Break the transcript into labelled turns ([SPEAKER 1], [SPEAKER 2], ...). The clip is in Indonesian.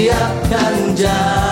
[SPEAKER 1] Siapkan jalan jalan